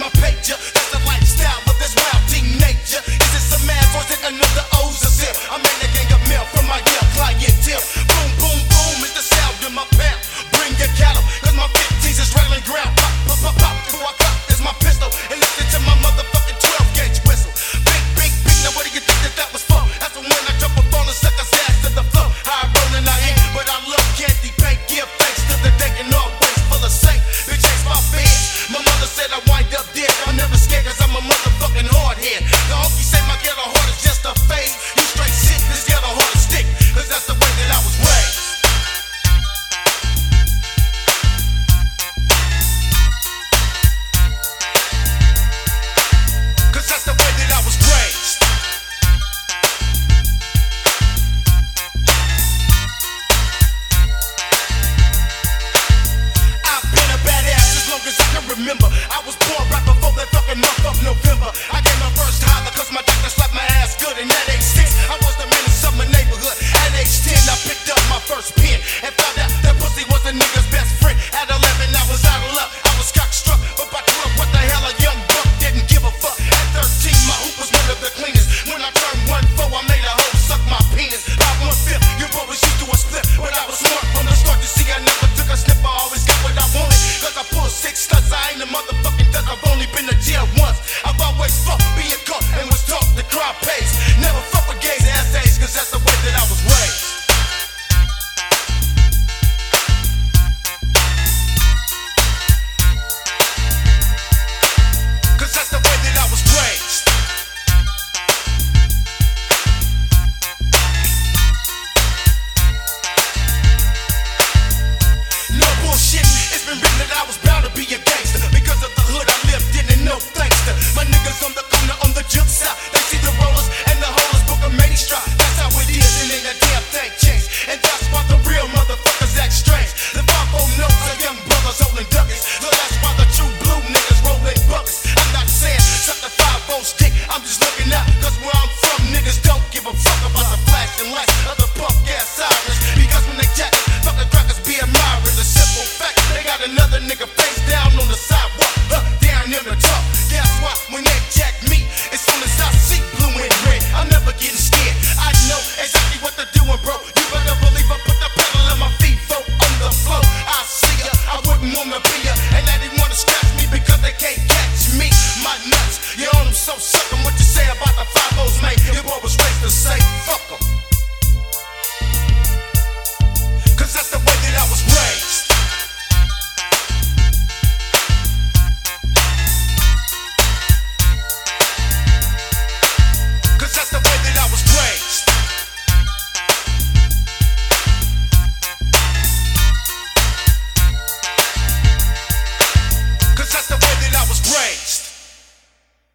my pager.